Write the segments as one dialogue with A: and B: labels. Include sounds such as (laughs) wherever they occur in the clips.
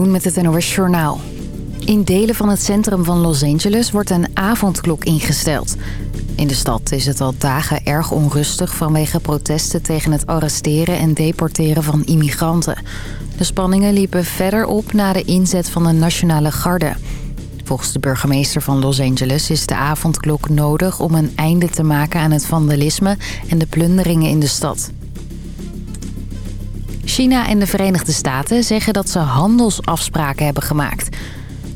A: doen met het NOS Journaal. In delen van het centrum van Los Angeles wordt een avondklok ingesteld. In de stad is het al dagen erg onrustig vanwege protesten tegen het arresteren en deporteren van immigranten. De spanningen liepen verder op na de inzet van de Nationale Garde. Volgens de burgemeester van Los Angeles is de avondklok nodig om een einde te maken aan het vandalisme en de plunderingen in de stad. China en de Verenigde Staten zeggen dat ze handelsafspraken hebben gemaakt.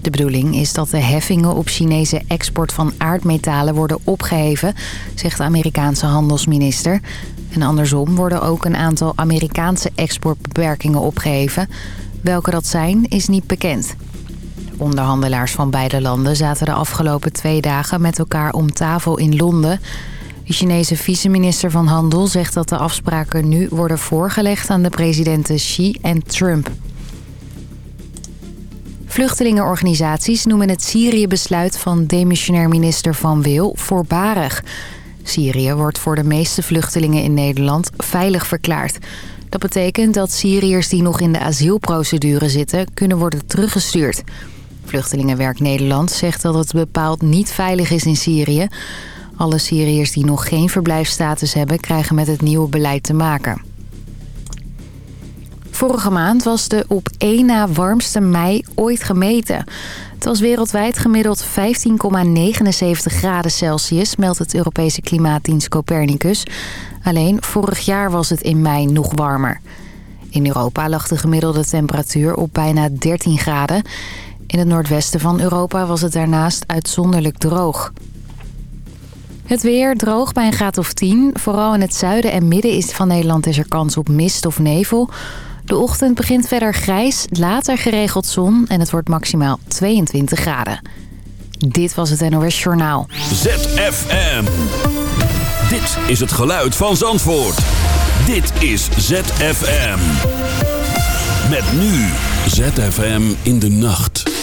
A: De bedoeling is dat de heffingen op Chinese export van aardmetalen worden opgeheven, zegt de Amerikaanse handelsminister. En andersom worden ook een aantal Amerikaanse exportbeperkingen opgeheven. Welke dat zijn, is niet bekend. Onderhandelaars van beide landen zaten de afgelopen twee dagen met elkaar om tafel in Londen... De Chinese vice-minister van Handel zegt dat de afspraken nu worden voorgelegd aan de presidenten Xi en Trump. Vluchtelingenorganisaties noemen het Syrië-besluit van demissionair minister Van Wil voorbarig. Syrië wordt voor de meeste vluchtelingen in Nederland veilig verklaard. Dat betekent dat Syriërs die nog in de asielprocedure zitten kunnen worden teruggestuurd. Vluchtelingenwerk Nederland zegt dat het bepaald niet veilig is in Syrië... Alle Syriërs die nog geen verblijfsstatus hebben... krijgen met het nieuwe beleid te maken. Vorige maand was de op één na warmste mei ooit gemeten. Het was wereldwijd gemiddeld 15,79 graden Celsius... meldt het Europese klimaatdienst Copernicus. Alleen vorig jaar was het in mei nog warmer. In Europa lag de gemiddelde temperatuur op bijna 13 graden. In het noordwesten van Europa was het daarnaast uitzonderlijk droog. Het weer droog bij een graad of 10. Vooral in het zuiden en midden is van Nederland is er kans op mist of nevel. De ochtend begint verder grijs, later geregeld zon en het wordt maximaal 22 graden. Dit was het NOS Journaal.
B: ZFM. Dit is het geluid van Zandvoort. Dit is ZFM. Met nu ZFM in de nacht.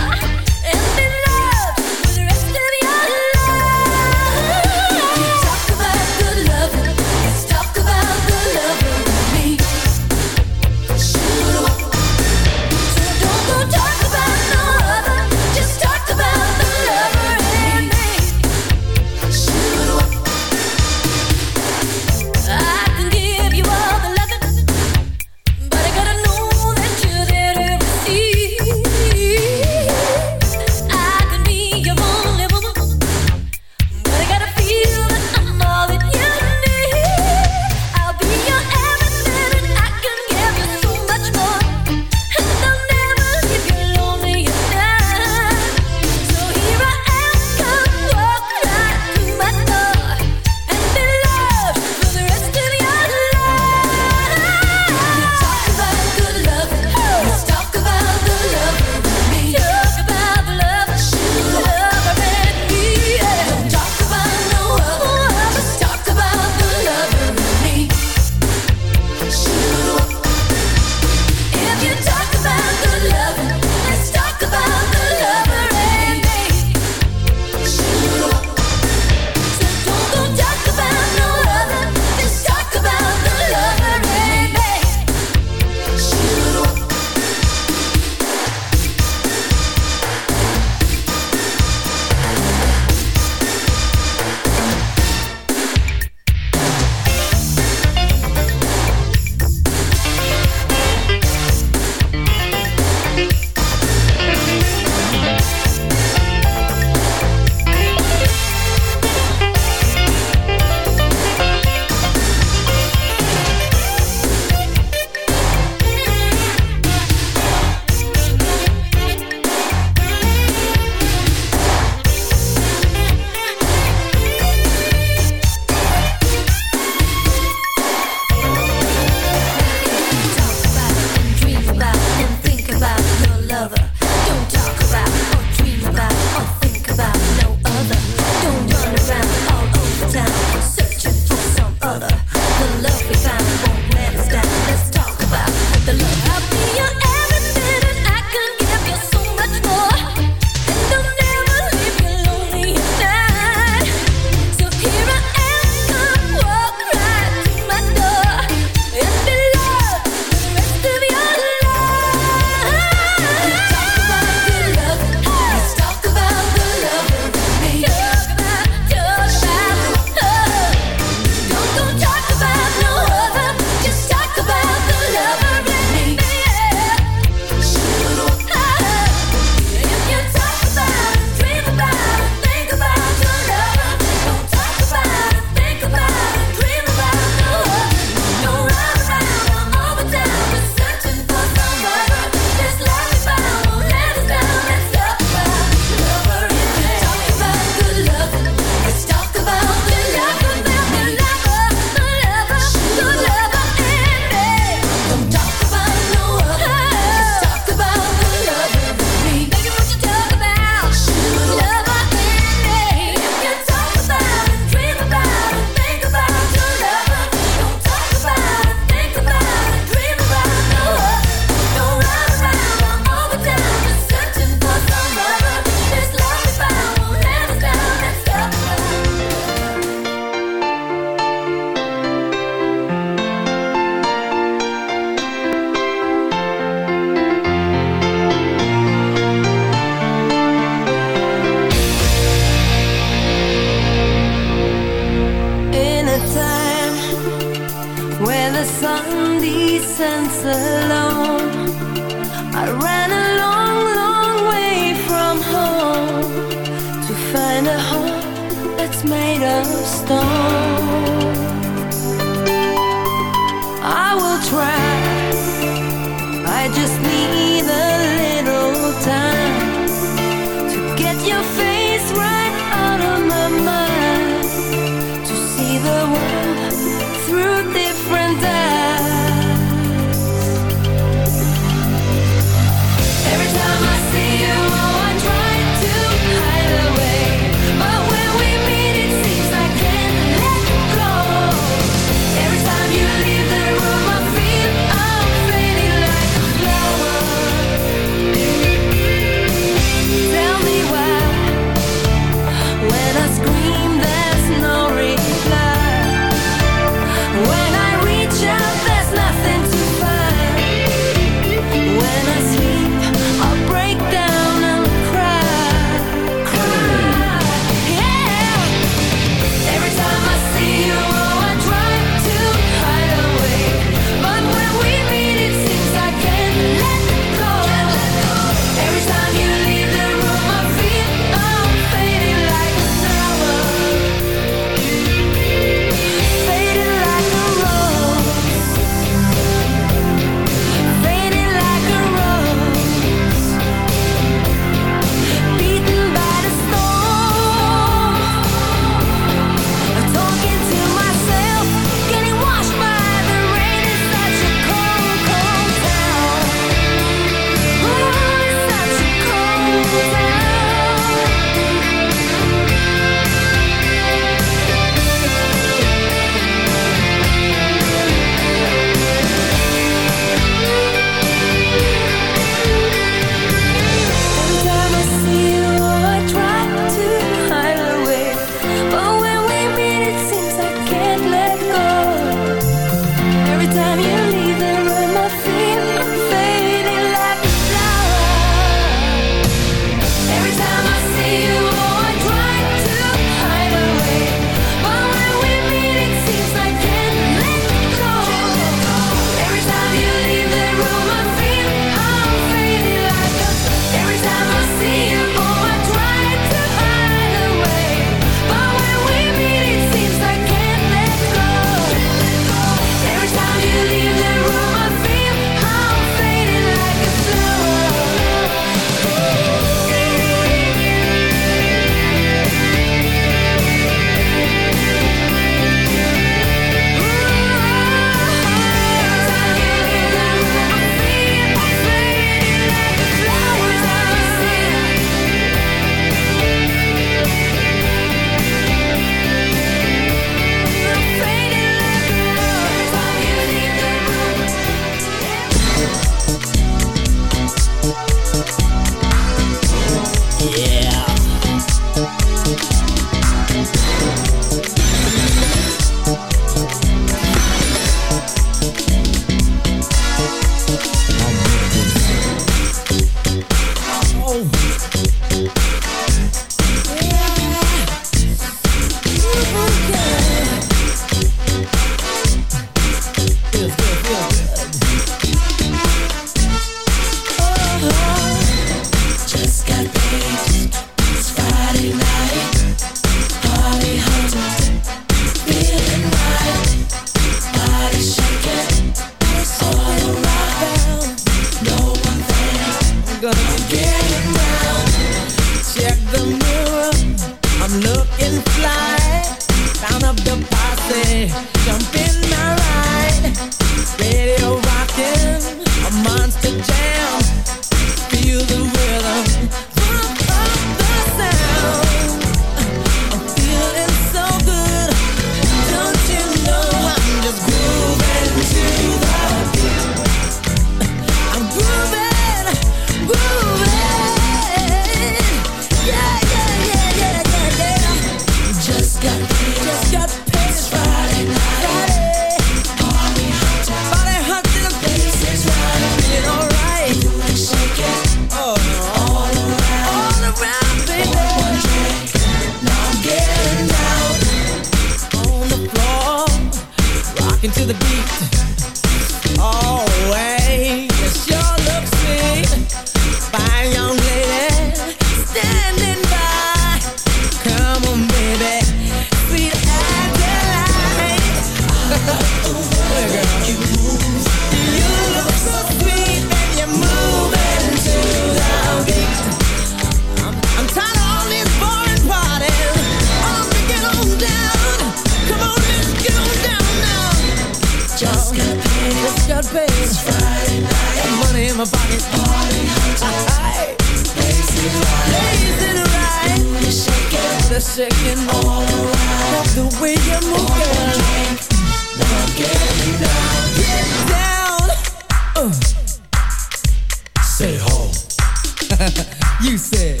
B: (laughs)
C: you
D: said.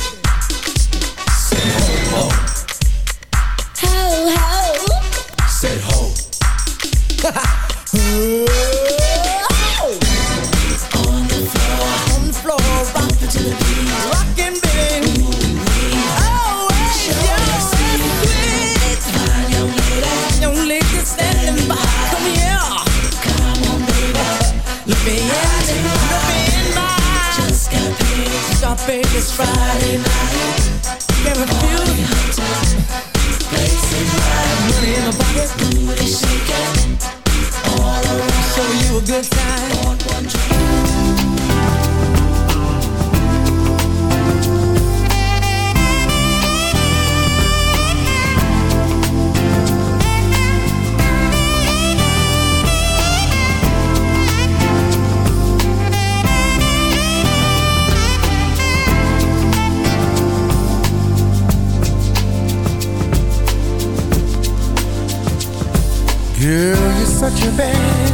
D: Said ho ho. Ho ho. Said ho. (laughs)
E: ho. (laughs) such a bad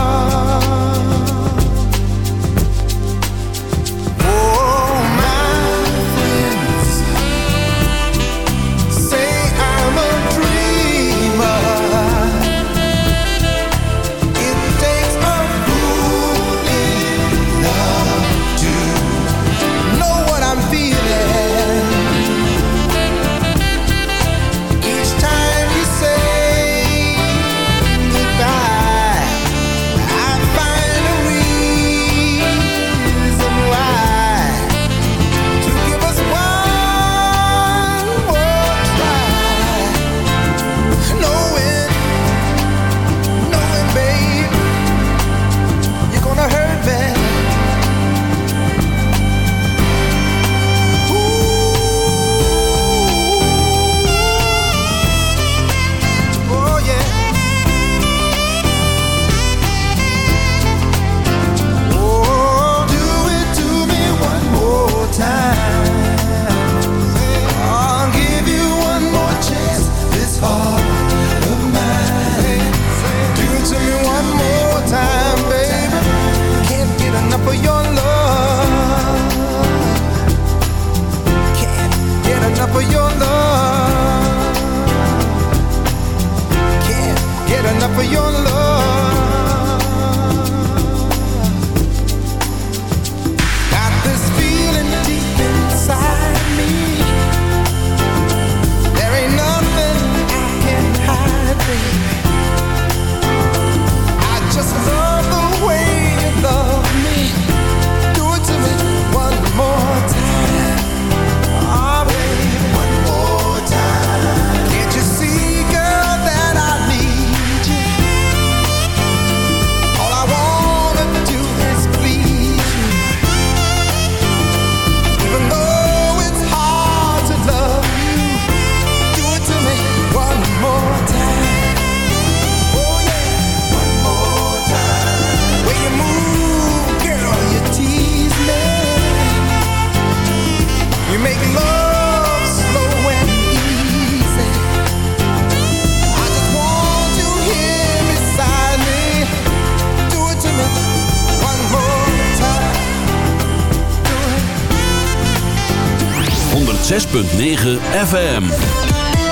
E: ZFM.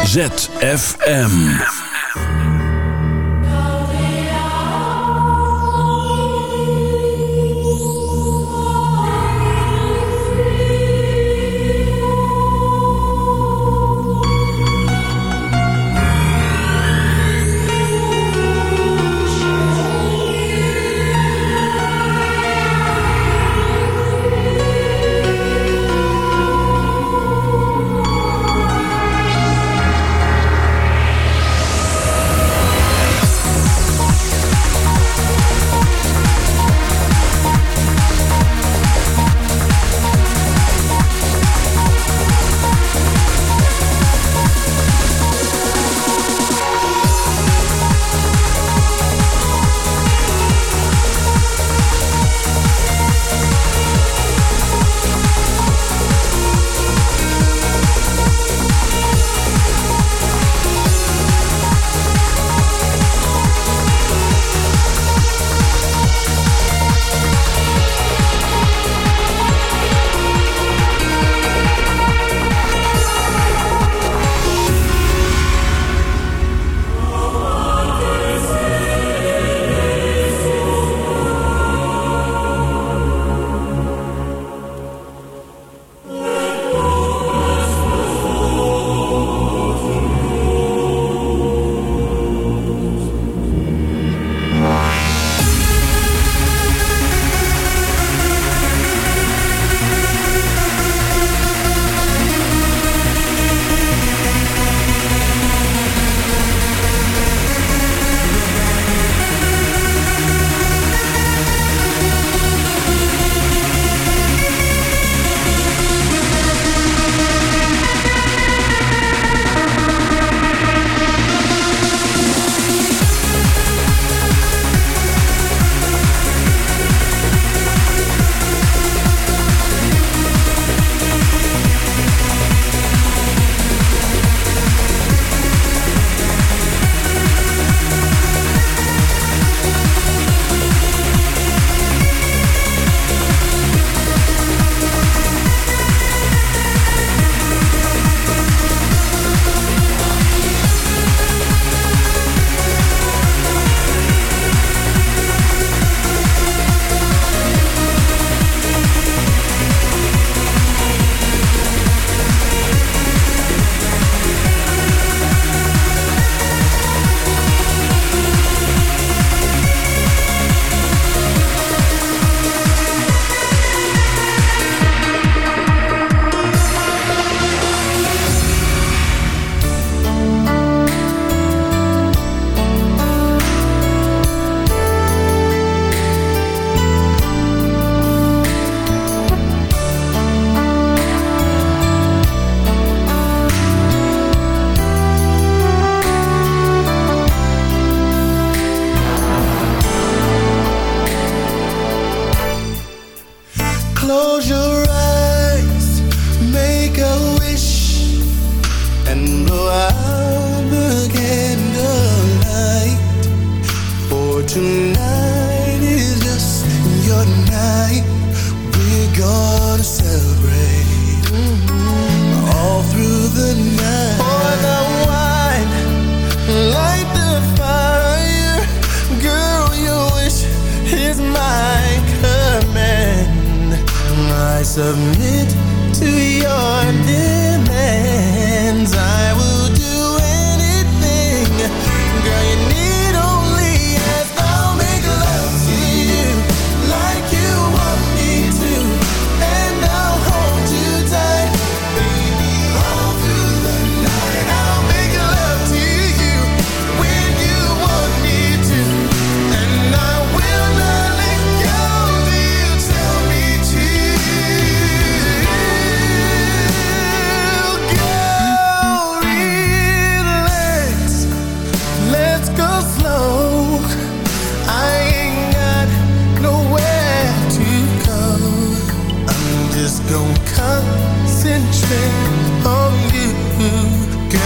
F: ZFM.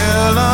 F: still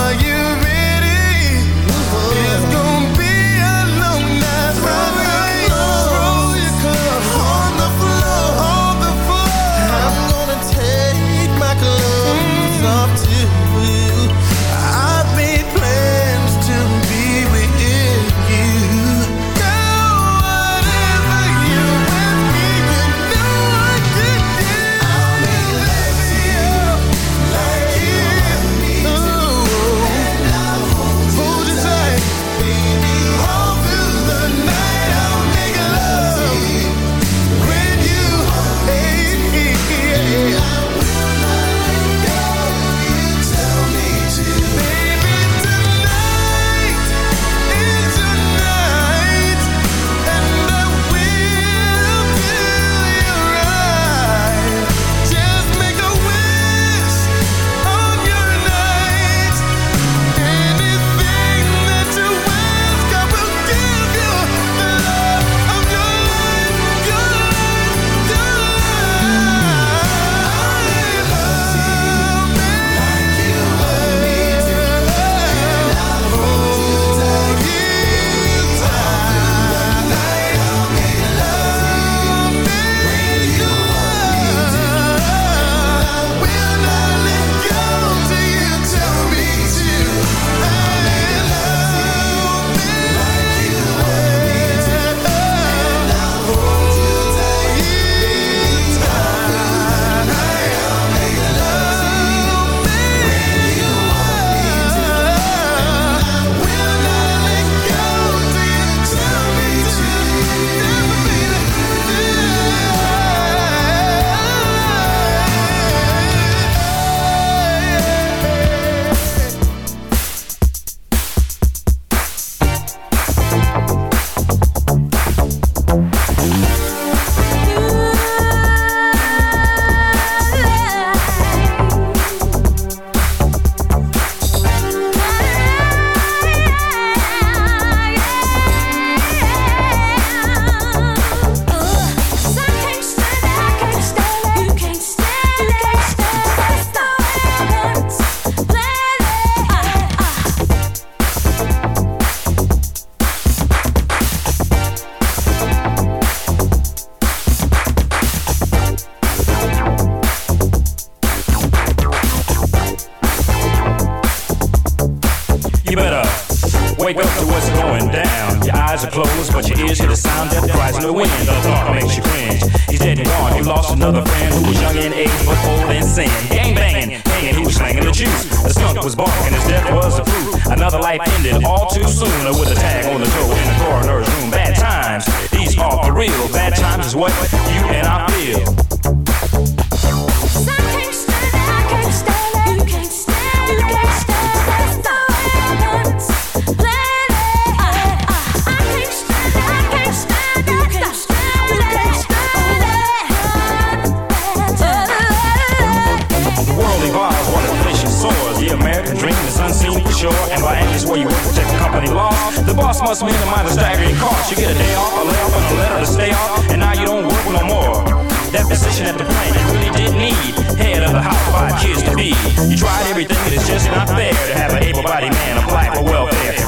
F: to have an able-bodied man apply for.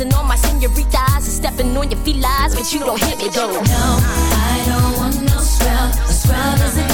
G: Kissing on my senoritas and stepping on your felines, but you don't hit me though.
H: No, I don't want no scrub. A scrub is a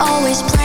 I: always play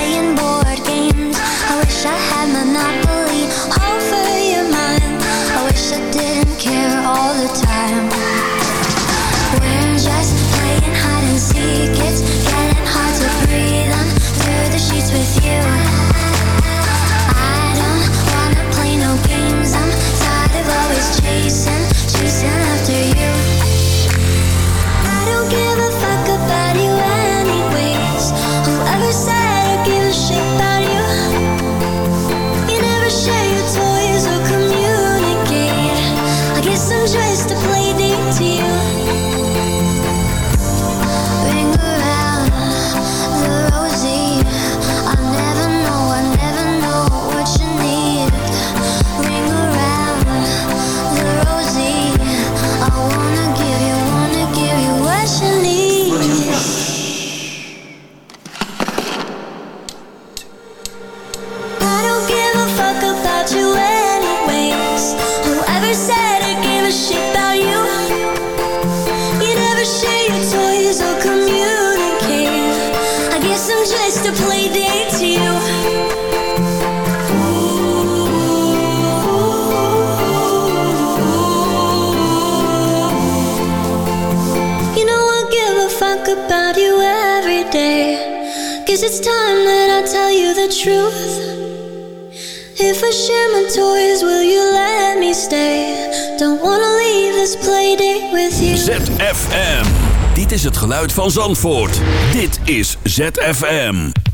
I: share my toys, will you let me stay? Don't wanna leave this playdate with you.
B: ZFM. Dit is het geluid van Zandvoort. Dit is ZFM.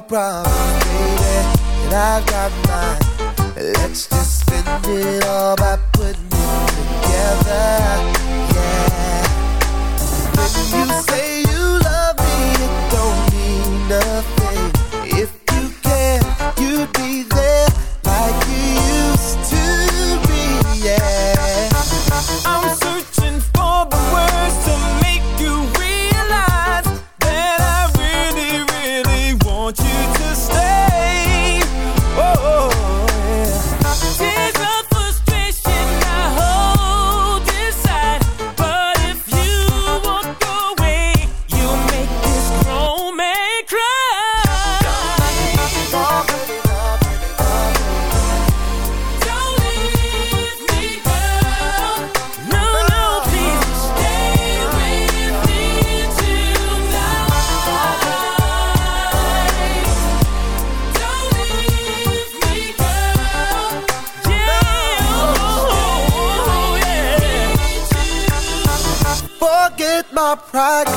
E: Your
J: problems, baby, and I've got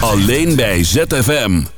B: Alleen bij ZFM.